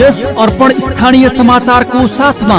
यस अर्पण स्थानीय समाचारको साथमा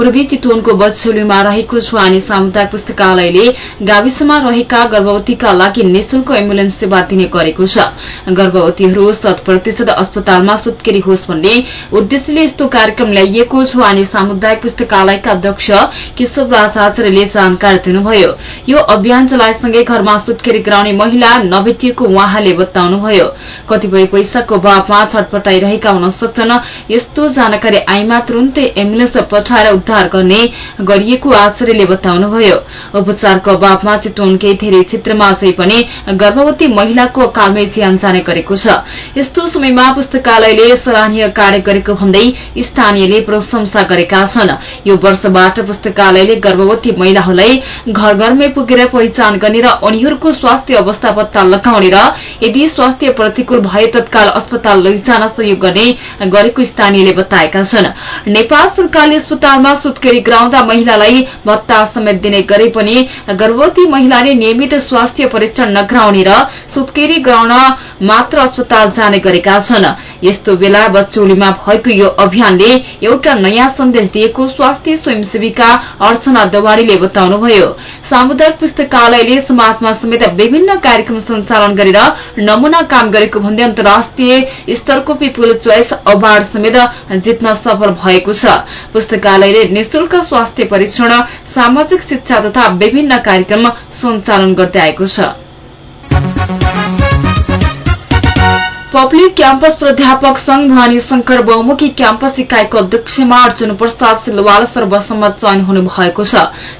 पूर्वी चितवनको बछौलीमा रहेको छुवानी सामुदायिक पुस्तकालयले गाविसमा रहेका गर्भवतीका लागि निशुल्क एम्बुलेन्स सेवा दिने गरेको छ। गर्भवतीहरू शत प्रतिशत अस्पतालमा सुत्केरी होस् भन्ने उद्देश्यले यस्तो कार्यक्रम ल्याइएको छुवानी सामुदायिक पुस्तकालयका अध्यक्ष केशव राज जानकारी दिनुभयो। यो अभियान चलाएसँगै घरमा सुत्केरी गराउने महिला नभेटिएको उहाँले बताउनुभयो। कतिपय पैसाको अभावमा छटपटाइरहेका हुन सक्छन्। यस्तो जानकारी आइमा तुरन्तै एम्बुलेन्स पठाएर उद्धार गर्ने गरिएको आचार्यले बताउनुभयो। उपचारको अभावमा चितवनकै धेरै क्षेत्रमा अझै पनि गर्भवती महिलाको कालमै ज्यान जाने गरेको छ। यस्तो समयमा पुस्तकालयले सराहनीय कार्य गरेको भन्दै स्थानीयले प्रशंसा गरेका छन्। यो वर्षबाट पुस्तकालयले गर्भवती महिलाहरूलाई घर घरमै पुगेर पहिचान गर्ने र उनीहरूको स्वास्थ्य अवस्था पत्ता लगाउने र यदि स्वास्थ्य प्रतिकूल भए तत्काल अस्पताल लैजान सहयोग गर्ने गरेको स्थानीयले बताएका छन्। नेपाल सरकारले अस्पतालमा सुत्केरी गराउँदा महिलालाई भत्ता समेत दिने गरे पनि गर्भवती महिलाले नियमित स्वास्थ्य परीक्षण नगराउने र सुत्केरी गराउन मात्र अस्पताल जाने गरेका छन्। यस्तो बेला बचौलीमा भएको यो अभियानले एउटा नयाँ सन्देश दिएको स्वास्थ्य स्वयंसेविका अर्चना दवाड़ीले बताउनुभयो। सामुदायिक पुस्तकालयले समाजमा समेत विभिन्न कार्यक्रम सञ्चालन गरेर नमूना काम गरेको भन्दै अन्तर्राष्ट्रिय स्तरको पिपुल चोइस अवार्ड समेत जित्न सफल भएको छ। पुस्तकालयले निशुल्क स्वास्थ्य परीक्षण सामाजिक शिक्षा तथा विभिन्न कार्यक्रम सञ्चालन गर्दै आएको छ। पब्लिक क्याम्पस प्राध्यापक संघ भवानी शंकर बहुमुखी क्याम्पस इकाइको अध्यक्षमा अर्जुन प्रसाद सिलवाल सर्वसम्मत चयन हुनु भएको छ।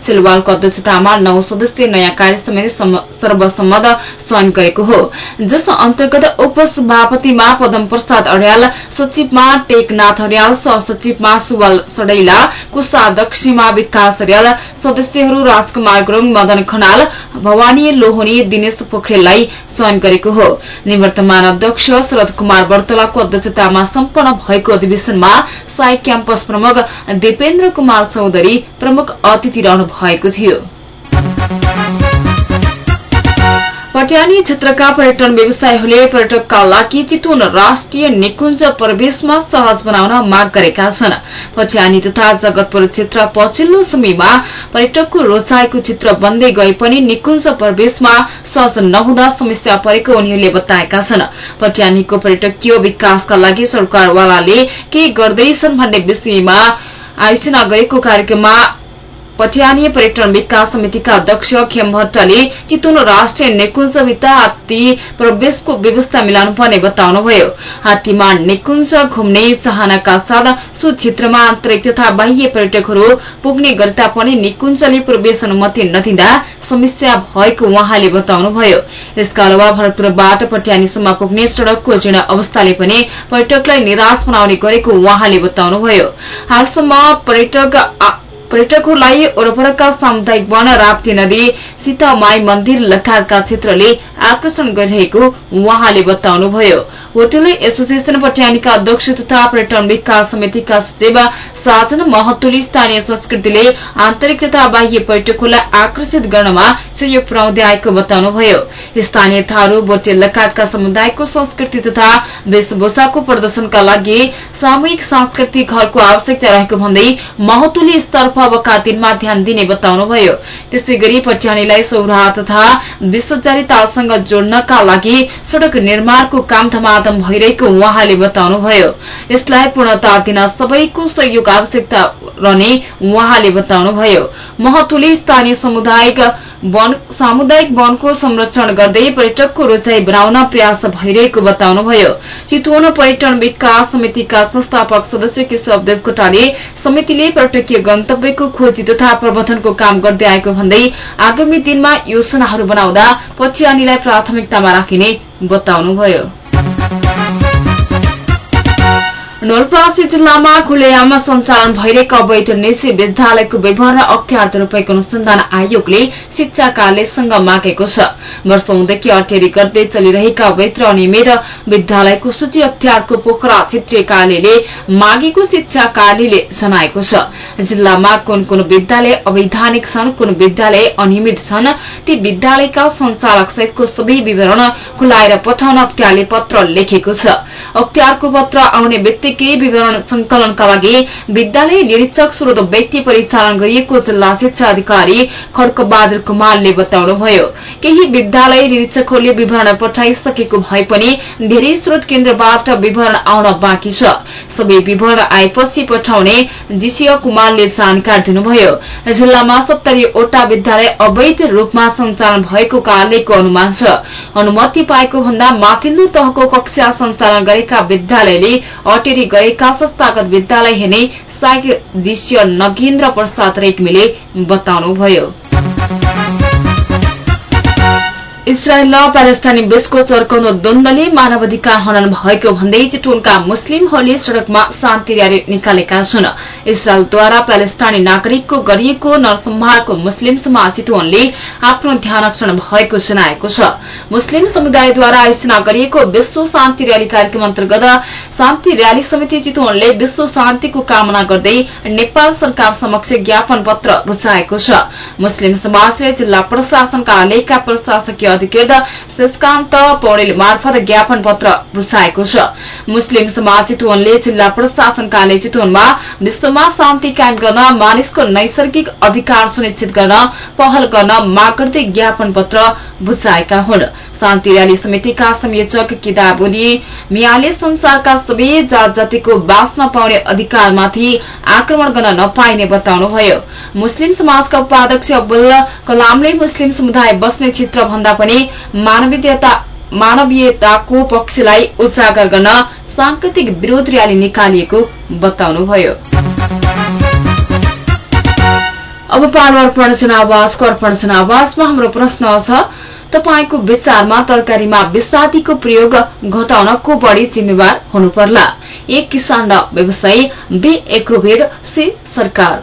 सिलवालको अध्यक्षतामा नौ सदस्यीय नयाँ कार्य समिति सर्वसम्मत चयन गरेको हो। जस अन्तर्गत उपसभापतिमा पदम प्रसाद अर्याल सचिवमा टेकनाथ अर्याल सहसचिवमा सुवल सडैला कोषाध्यक्ष सीमा विकास रेल सदस्यहरू राजकुमार गुरूङ मदन खनाल भवानी लोहनी दिनेश पोखरेललाई चयन गरेको हो। निवर्तमान अध्यक्ष शरद कुमार वर्तलाको अध्यक्षतामा सम्पन्न भएको अधिवेशनमा साई क्याम्पस प्रमुख दिपेन्द्र कुमार चौधरी प्रमुख अतिथि रहनु भएको थियो। पट्यानी क्षेत्रका पर्यटन व्यवसायीहरूले पर्यटकका लागि चितवन राष्ट्रिय निकुञ्ज प्रवेशमा सहज बनाउन माग गरेका छन्। पट्यानी तथा जगतपुर क्षेत्र पछिल्लो समयमा पर्यटकको रोचाइको क्षेत्र बन्दै गए पनि निकुञ्ज प्रवेशमा सहज नहुँदा समस्या परेको उनीहरूले बताएका छन्। पट्यानीको पर्यटकीय विकासका लागि सरकारवालाले के गर्दैछन् भन्ने विषयमा आयोजना गरेको कार्यक्रममा पटियानी पर्यटन विकास समितिका अध्यक्ष खेम भट्टले चितवन राष्ट्रिय निकुञ्जभित्र हात्ती प्रवेशको व्यवस्था मिलाउनुपर्ने बताउनुभयो। हात्तीमा निकुञ्ज घुम्ने चाहनाका साथ सो क्षेत्रमा आन्तरिक तथा बाह्य पर्यटकहरू पुग्ने गरे तापनि निकुञ्जले प्रवेश अनुमति नदिँदा समस्या भएको उहाँले बताउनुभयो। यसका अलावा भरतपुरबाट पट्यानीसम्म पुग्ने सड़कको जीर्ण अवस्थाले पनि पर्यटकलाई निराश बनाउने गरेको उहाँले बताउनुभयो। हालसम्म पर्यटक पर्यटकहरूलाई वरपरका सामुदायिक वन राप्ती नदी सीतामाई मन्दिर लगायतका क्षेत्रले आकर्षण गरिरहेको उहाँले बताउनुभयो। होटल एसोसिएशन पट्यानीका अध्यक्ष तथा पर्यटन विकास समितिका सचिव साजन महतोले स्थानीय संस्कृतिले आन्तरिक तथा बाह्य पर्यटकहरूलाई आकर्षित गर्नमा सहयोग पुर्याउँदै आएको बताउनुभयो। स्थानीय थारू बोटे लगायतका समुदायको संस्कृति तथा वेशभूषाको प्रदर्शनका लागि सामूहिक सांस्कृतिक हलको आवश्यकता रहेको भन्दै महतोले स्तरफ अबका दिनमा ध्यान दिने बताउनुभयो। त्यसै गरी पट्यानीलाई सौराहा तथा विश्वचारी तालसँग जोड्नका लागि सड़क निर्माणको काम धमाधम भइरहेको उहाँले बताउनुभयो। यसलाई पूर्णता दिन सबैको सहयोग आवश्यकता रहने उहाँले बताउनुभयो। महतोले स्थानीय सामुदायिक वनको संरक्षण गर्दै पर्यटकको रोजाई बनाउन प्रयास भइरहेको बताउनुभयो। चितवन पर्यटन विकास समितिका संस्थापक सदस्य केशव देवकोटाले समितिले पर्यटकीय गन्तव्यको खोजी तथा प्रबन्धनको काम गर्दै आएको भन्दै आगामी दिनमा योजनाहरू बनाउँदा पछियानीलाई प्राथमिकतामा राखिने बताउनुभयो। नवलपरासी जिल्लामा खुलेआमा सञ्चालन भइरहेको अवैध निजी विद्यालयको विवरण अख्तियार दुरूपयोग अनुसन्धान आयोगले शिक्षा कार्यालयसँग मागेको छ। वर्षौंदेखि अटेरी गर्दै चलिरहेका अवैध अनियमित विद्यालयको सूची अख्तियारको पोखरा क्षेत्रीय कार्यालयले मागेको शिक्षा कार्यालयले जनाएको छ। जिल्लामा कुन कुन विद्यालय अवैधानिक छन् कुन विद्यालय अनियमित छन् ती विद्यालयका संचालक सहितको सबै विवरण खुलाएर पठाउन अख्तियारले पत्र लेखेको छ। अख्तियारको पत्र आउने बित्तिकै विवरण संकलनका लागि विद्यालय निरीक्षक स्रोत व्यक्ति परिचालन गरिएको जिल्ला शिक्षा अधिकारी खड्कबहादुर कुमारले बताउनुभयो। केही विद्यालय निरीक्षकहरूले विवरण पठाइसकेको भए पनि धेरै स्रोत केन्द्रबाट विवरण आउन बाँकी छ। सबै विवरण आएपछि पठाउने जीसीय कुमारले जानकारी दिनुभयो। जिल्लामा सत्तरीवटा विद्यालय अवैध रूपमा सञ्चालन भएको कार्यालयको अनुमान छ। अनुमति पाएको भन्दा माथिल्लो तहको कक्षा सञ्चालन गरेका विद्यालयले अटेरी तयारी गरेका संस्थागत विद्यालय हेर्ने दृश्य नगेन्द्र प्रसाद रेग्मीले बताउनुभयो। इजरायल र प्यालेस्टाइनी बीचको चर्काउनु द्वन्दले मानवाधिकार हनन भएको भन्दै चितवनका मुस्लिमहरूले सड़कमा शान्ति र्याली निकालेका छन्। इजरायलद्वारा प्यालेस्टाइनी नागरिकको गरिएको नरसंहारको मुस्लिम समाज चितवनले आफ्नो ध्यानक्षण भएको जनाएको छ। मुस्लिम समुदायद्वारा आयोजना गरिएको विश्व शान्ति र्याली कार्यक्रम अन्तर्गत शान्ति र्याली समिति चितवनले विश्व शान्तिको कामना गर्दै नेपाल सरकार समक्ष ज्ञापन पत्र बुझाएको छ। मुस्लिम समाजले जिल्ला प्रशासन कार्यालयका प्रशासकीय अधिकृत शेषकान्त पौडेल मार्फत ज्ञापन पत्र बुझाएको छ। मुस्लिम समाज चितवनले जिल्ला प्रशासन कार्यालय चितवनमा विश्वमा शान्ति कायम गर्न मानिसको नैसर्गिक अधिकार सुनिश्चित गर्न पहल गर्न माग गर्दै ज्ञापन पत्र बुझाएका हुन्। शान्ति र्याली समितिका संयोजक किताबोली मियाले संसारका सबै जात जातिको बाँच्न पाउने अधिकारमाथि आक्रमण गर्न नपाइने बताउनुभयो। मुस्लिम समाजका उपाध्यक्ष अब्दुल कलामले मुस्लिम समुदाय बस्ने क्षेत्र भन्दा पनि मानवीयताको पक्षलाई उजागर गर्न सांकेतिक विरोध र्याली निकालिएको बताउनुभयो। अब पालो अर्पण जनावासको अर्पण जनावासमा हाम्रो प्रश्न छ तपाईँको विचारमा तरकारीमा विषादीको प्रयोग घटाउन को बढी जिम्मेवार हुनुपर्ला। एक किसान र व्यवसायी बी एग्रोभेड सी सरकार।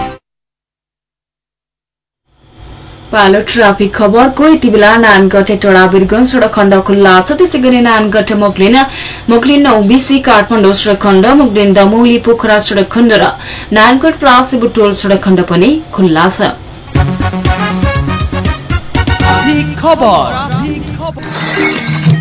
पालो ट्राफिक खबरको यति बेला नानगढ टोडा बिरगंज सड़क खण्ड खुल्ला छ। त्यसै गरी नानगढ मुक्लिन मुक्लिन ओबिसी काठमाडौँ सड़क खण्ड मुक्लिन दमौली पोखरा सड़क खण्ड र नानगढ प्रासी बुटोल सड़क खण्ड पनि खुल्ला छ।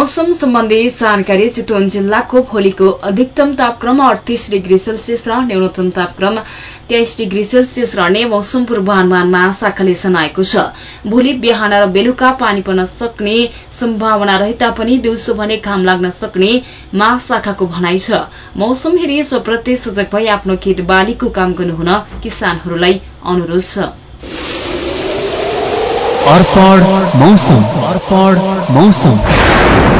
मौसम सम्बन्धी जानकारी चितवन जिल्लाको भोलिको अधिकतम तापक्रम अडतिस डिग्री सेल्सियस र न्यूनतम तापक्रम तेइस डिग्री सेल्सियस रहने मौसम पूर्वानुमान महाशाखाले जनाएको छ। भोलि बिहान र बेलुका पानी पर्न सक्ने सम्भावना रहे तापनि दिउँसो भने घाम लाग्न सक्ने महाशाखाको भनाइ छ। मौसम हेरी स्वप्रति सजग भई आफ्नो खेत बालीको काम गर्नुहुन किसानहरूलाई अनुरोध छ।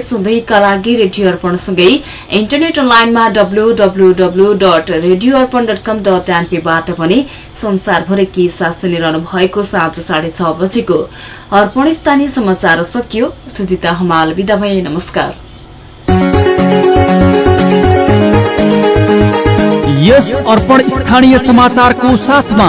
सधैँका लागि रेडियो अर्पणसँगै इन्टरनेट अनलाइनमा WWW dot radio Arpan dot com dot एनपीबाट पनि संसारभरि के साथ सुनिरहनु भएको साँझ साढे छ बजेको अर्पण स्थानीय समाचार सकियो। सुजिता हमाल विदा भए। नमस्कार। यस अर्पण स्थानीय समाचारको साथमा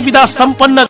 सुविधा सम्पन्न